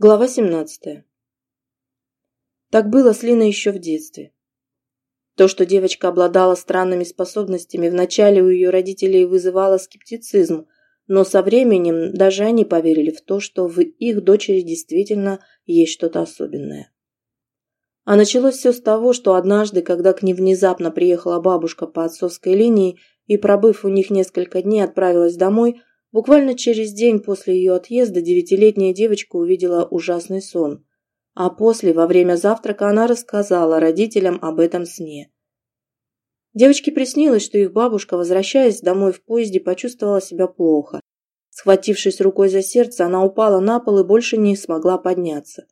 Глава 17. Так было с Линой еще в детстве. То, что девочка обладала странными способностями, вначале у ее родителей вызывало скептицизм, но со временем даже они поверили в то, что в их дочери действительно есть что-то особенное. А началось все с того, что однажды, когда к ней внезапно приехала бабушка по отцовской линии и, пробыв у них несколько дней, отправилась домой, Буквально через день после ее отъезда девятилетняя девочка увидела ужасный сон. А после, во время завтрака, она рассказала родителям об этом сне. Девочке приснилось, что их бабушка, возвращаясь домой в поезде, почувствовала себя плохо. Схватившись рукой за сердце, она упала на пол и больше не смогла подняться.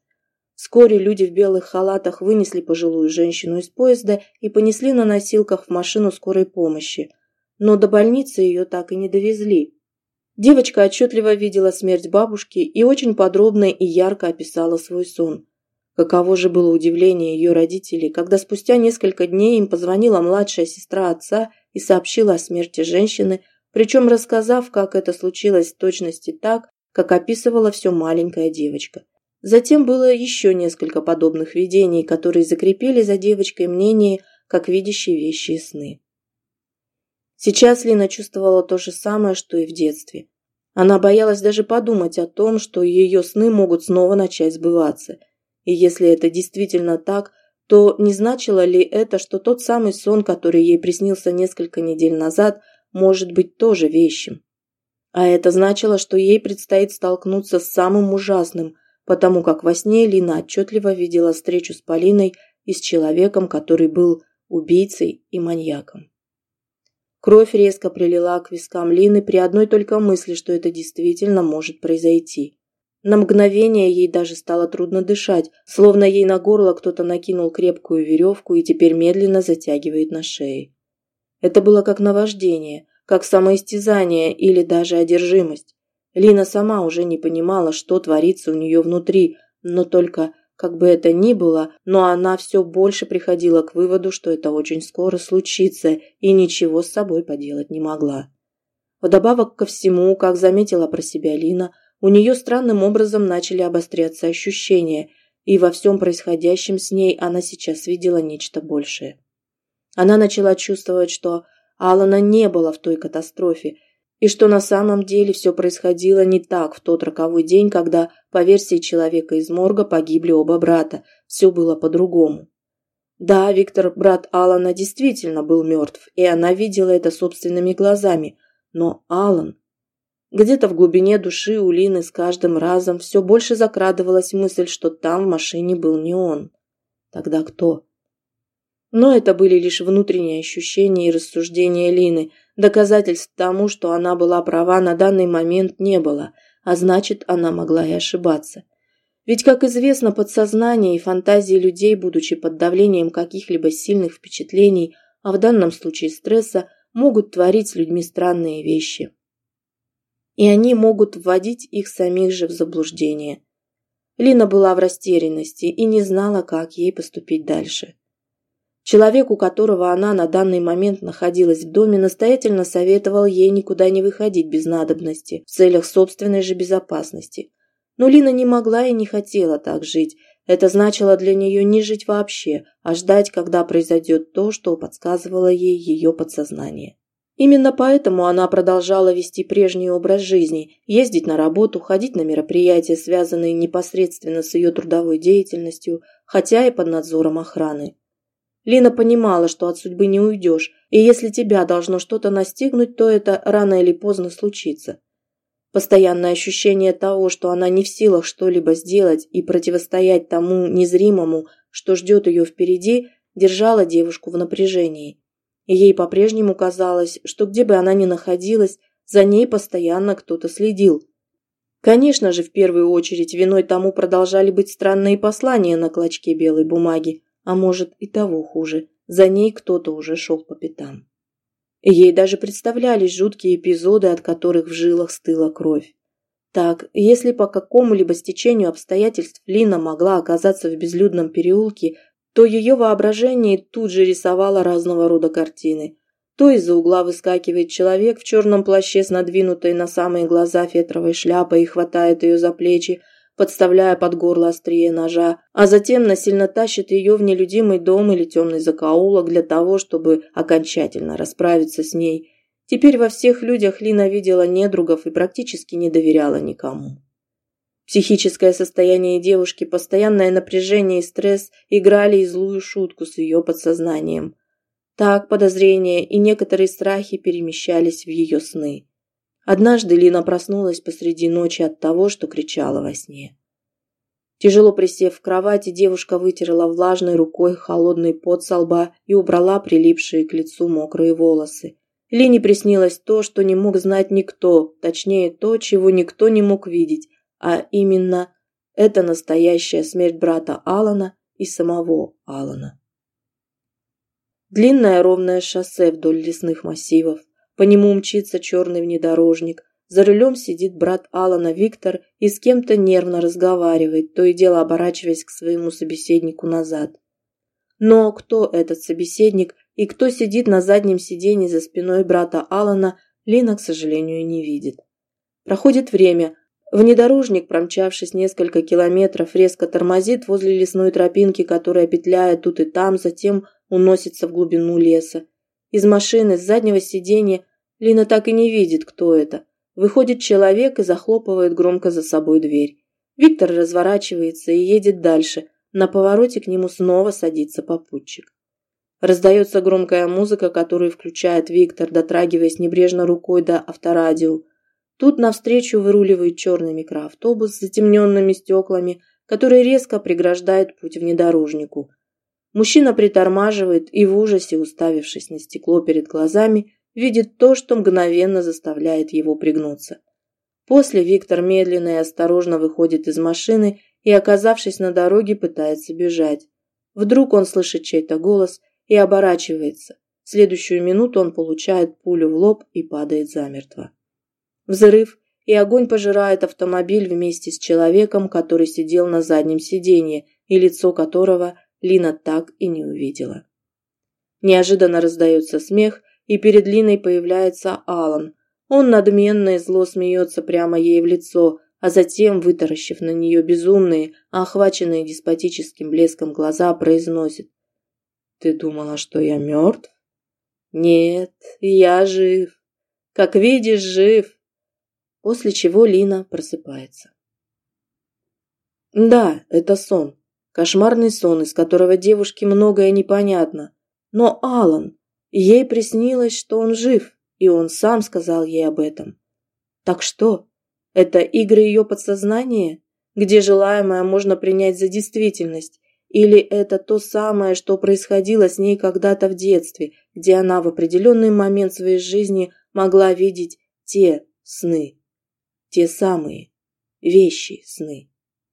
Вскоре люди в белых халатах вынесли пожилую женщину из поезда и понесли на носилках в машину скорой помощи. Но до больницы ее так и не довезли. Девочка отчетливо видела смерть бабушки и очень подробно и ярко описала свой сон. Каково же было удивление ее родителей, когда спустя несколько дней им позвонила младшая сестра отца и сообщила о смерти женщины, причем рассказав, как это случилось в точности так, как описывала все маленькая девочка. Затем было еще несколько подобных видений, которые закрепили за девочкой мнение, как видящие вещи и сны. Сейчас Лина чувствовала то же самое, что и в детстве. Она боялась даже подумать о том, что ее сны могут снова начать сбываться. И если это действительно так, то не значило ли это, что тот самый сон, который ей приснился несколько недель назад, может быть тоже вещим? А это значило, что ей предстоит столкнуться с самым ужасным, потому как во сне Лина отчетливо видела встречу с Полиной и с человеком, который был убийцей и маньяком. Кровь резко прилила к вискам Лины при одной только мысли, что это действительно может произойти. На мгновение ей даже стало трудно дышать, словно ей на горло кто-то накинул крепкую веревку и теперь медленно затягивает на шее. Это было как наваждение, как самоистязание или даже одержимость. Лина сама уже не понимала, что творится у нее внутри, но только как бы это ни было, но она все больше приходила к выводу, что это очень скоро случится, и ничего с собой поделать не могла. Вдобавок ко всему, как заметила про себя Лина, у нее странным образом начали обостряться ощущения, и во всем происходящем с ней она сейчас видела нечто большее. Она начала чувствовать, что Алана не было в той катастрофе, и что на самом деле все происходило не так в тот роковой день, когда, по версии человека из морга, погибли оба брата. Все было по-другому. Да, Виктор, брат Алана, действительно был мертв, и она видела это собственными глазами. Но Алан... Где-то в глубине души у Лины с каждым разом все больше закрадывалась мысль, что там в машине был не он. Тогда кто? Но это были лишь внутренние ощущения и рассуждения Лины – Доказательств тому, что она была права, на данный момент не было, а значит, она могла и ошибаться. Ведь, как известно, подсознание и фантазии людей, будучи под давлением каких-либо сильных впечатлений, а в данном случае стресса, могут творить с людьми странные вещи. И они могут вводить их самих же в заблуждение. Лина была в растерянности и не знала, как ей поступить дальше. Человек, у которого она на данный момент находилась в доме, настоятельно советовал ей никуда не выходить без надобности, в целях собственной же безопасности. Но Лина не могла и не хотела так жить. Это значило для нее не жить вообще, а ждать, когда произойдет то, что подсказывало ей ее подсознание. Именно поэтому она продолжала вести прежний образ жизни, ездить на работу, ходить на мероприятия, связанные непосредственно с ее трудовой деятельностью, хотя и под надзором охраны. Лина понимала, что от судьбы не уйдешь, и если тебя должно что-то настигнуть, то это рано или поздно случится. Постоянное ощущение того, что она не в силах что-либо сделать и противостоять тому незримому, что ждет ее впереди, держало девушку в напряжении. И ей по-прежнему казалось, что где бы она ни находилась, за ней постоянно кто-то следил. Конечно же, в первую очередь виной тому продолжали быть странные послания на клочке белой бумаги, а может и того хуже, за ней кто-то уже шел по пятам. Ей даже представлялись жуткие эпизоды, от которых в жилах стыла кровь. Так, если по какому-либо стечению обстоятельств Лина могла оказаться в безлюдном переулке, то ее воображение тут же рисовало разного рода картины. То из-за угла выскакивает человек в черном плаще с надвинутой на самые глаза фетровой шляпой и хватает ее за плечи, подставляя под горло острие ножа, а затем насильно тащит ее в нелюдимый дом или темный закоулок для того, чтобы окончательно расправиться с ней. Теперь во всех людях Лина видела недругов и практически не доверяла никому. Психическое состояние девушки, постоянное напряжение и стресс играли и злую шутку с ее подсознанием. Так подозрения и некоторые страхи перемещались в ее сны. Однажды Лина проснулась посреди ночи от того, что кричала во сне. Тяжело присев в кровати, девушка вытерла влажной рукой холодный пот со лба и убрала прилипшие к лицу мокрые волосы. Лине приснилось то, что не мог знать никто, точнее то, чего никто не мог видеть, а именно это настоящая смерть брата Алана и самого Алана. Длинное ровное шоссе вдоль лесных массивов, по нему мчится черный внедорожник, за рулем сидит брат Алана Виктор и с кем-то нервно разговаривает, то и дело оборачиваясь к своему собеседнику назад. Но кто этот собеседник и кто сидит на заднем сиденье за спиной брата Алана, Лина, к сожалению, не видит. Проходит время, Внедорожник, промчавшись несколько километров, резко тормозит возле лесной тропинки, которая, петляя тут и там, затем уносится в глубину леса. Из машины, с заднего сиденья, Лина так и не видит, кто это. Выходит человек и захлопывает громко за собой дверь. Виктор разворачивается и едет дальше. На повороте к нему снова садится попутчик. Раздается громкая музыка, которую включает Виктор, дотрагиваясь небрежно рукой до авторадио. Тут навстречу выруливает черный микроавтобус с затемненными стеклами, который резко преграждает путь внедорожнику. Мужчина притормаживает и в ужасе, уставившись на стекло перед глазами, видит то, что мгновенно заставляет его пригнуться. После Виктор медленно и осторожно выходит из машины и, оказавшись на дороге, пытается бежать. Вдруг он слышит чей-то голос и оборачивается. В следующую минуту он получает пулю в лоб и падает замертво. Взрыв, и огонь пожирает автомобиль вместе с человеком, который сидел на заднем сиденье и лицо которого Лина так и не увидела. Неожиданно раздается смех, и перед Линой появляется Алан. Он надменно и зло смеется прямо ей в лицо, а затем, вытаращив на нее безумные, охваченные деспотическим блеском глаза, произносит. «Ты думала, что я мертв?» «Нет, я жив. Как видишь, жив после чего Лина просыпается. Да, это сон. Кошмарный сон, из которого девушке многое непонятно. Но Алан, ей приснилось, что он жив, и он сам сказал ей об этом. Так что? Это игры ее подсознания, где желаемое можно принять за действительность, или это то самое, что происходило с ней когда-то в детстве, где она в определенный момент своей жизни могла видеть те сны? те самые вещи сны.